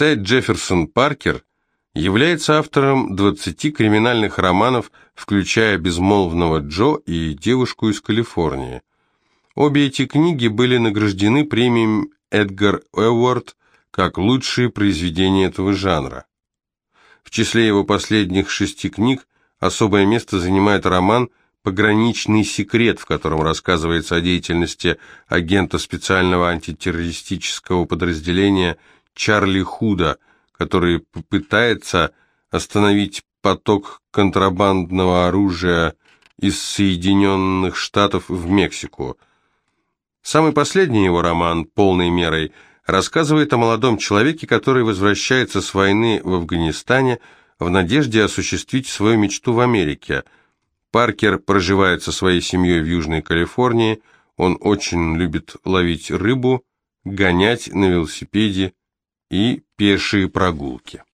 Тед Джефферсон Паркер является автором 20 криминальных романов, включая «Безмолвного Джо» и «Девушку из Калифорнии». Обе эти книги были награждены премией Эдгар Эвард как лучшие произведения этого жанра. В числе его последних шести книг особое место занимает роман «Пограничный секрет», в котором рассказывается о деятельности агента специального антитеррористического подразделения Чарли Худа, который попытается остановить поток контрабандного оружия из Соединенных Штатов в Мексику. Самый последний его роман «Полной мерой» рассказывает о молодом человеке, который возвращается с войны в Афганистане в надежде осуществить свою мечту в Америке. Паркер проживает со своей семьей в Южной Калифорнии, он очень любит ловить рыбу, гонять на велосипеде и пешие прогулки.